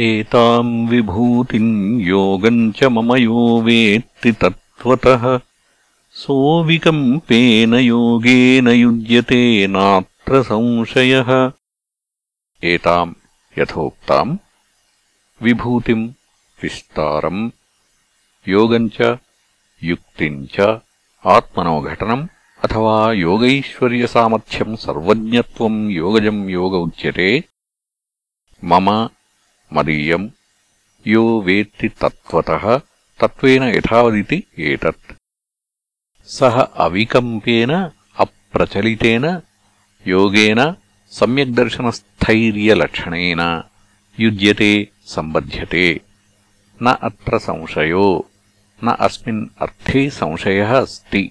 एताम् विभूतिम् योगम् च मम यो वेत्ति तत्त्वतः सोऽविकम्पेन योगेन युज्यते नात्र संशयः। एताम् यथोक्ताम् विभूतिम् विस्तारम्। योगम् च युक्तिम् च आत्मनोघटनम् अथवा योगैश्वर्यसामर्थ्यम् सर्वज्ञत्वम् योगजम् योग उच्यते। मम मदीयम् यो वेत्ति तत्त्वतः तत्त्वेन यथावदिति एतत् सः अविकम्पेन अप्रचलितेन योगेन सम्यग्दर्शनस्थैर्यलक्षणेन युज्यते सम्बध्यते न अत्र संशयो न अस्मिन् अर्थे संशयः अस्ति